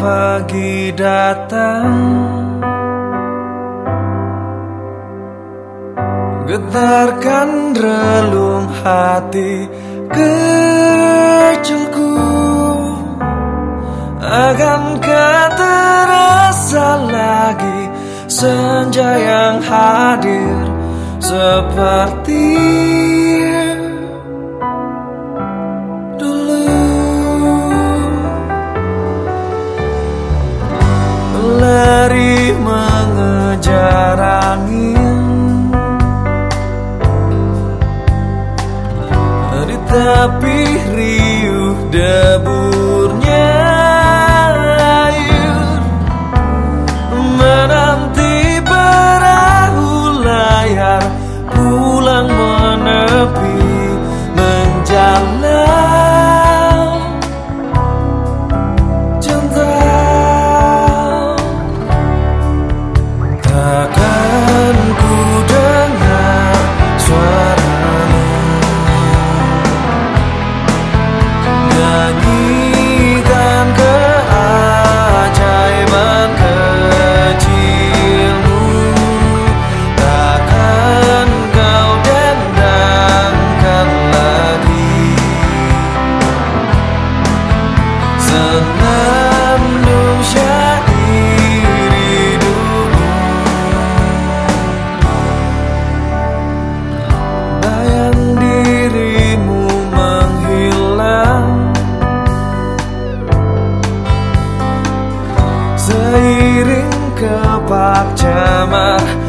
pagi datang. Getarkan relung hati kecilku Akankah terasa lagi senja yang hadir seperti Di tepi riuh debu You. kepak cemar